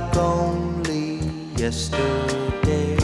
like only yesterday.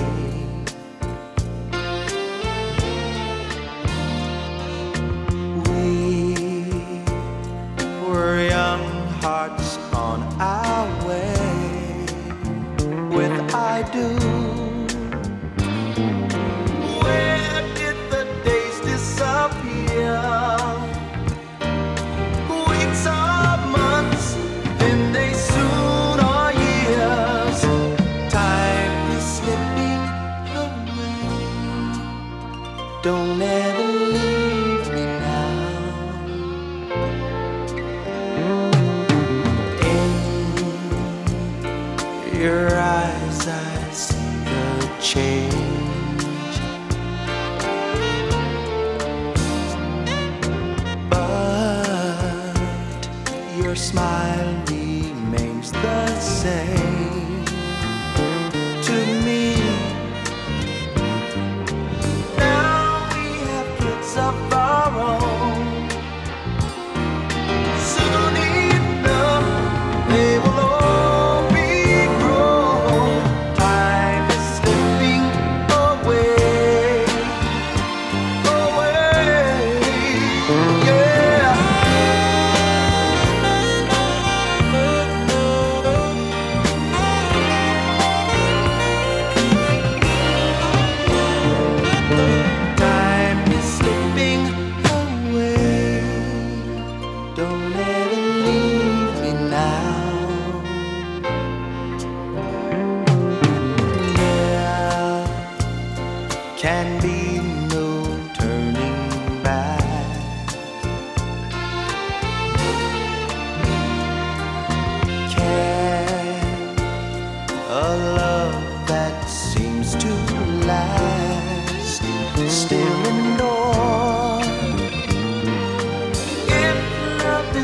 Don't ever leave me now. In your eyes, I see the change. But your smile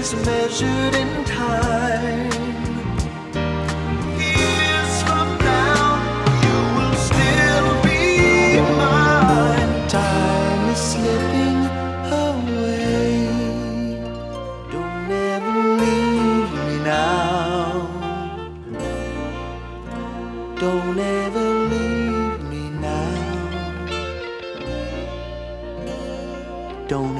is measured in time, years from now you will still be mine. Time is slipping away. Don't ever leave me now. Don't ever leave me now. Don't